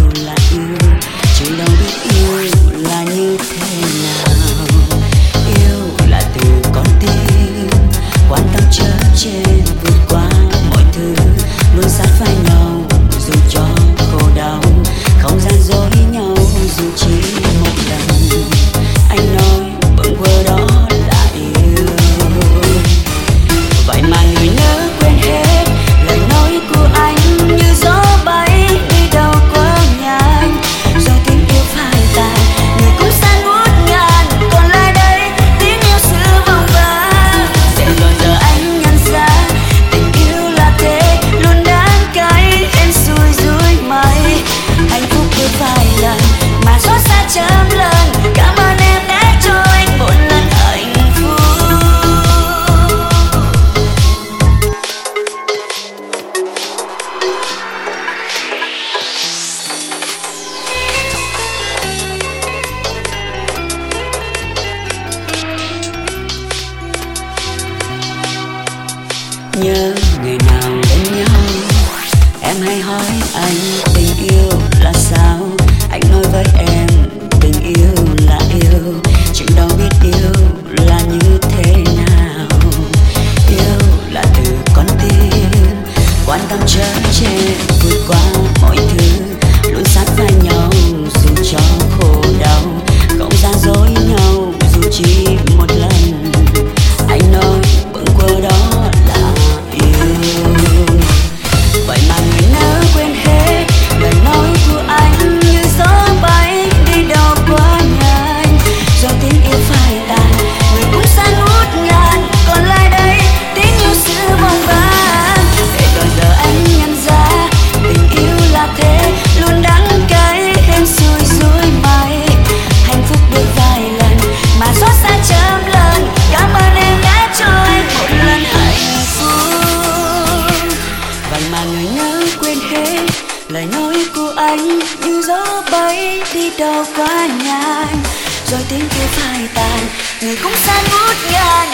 Lula. nhớ ngày nào bên nhau. Em hay hỏi anh lời nói của anh như gió bay đi đâu quá nhanh. Rồi tiếng kia phai tàn, người cũng xa ngút ngàn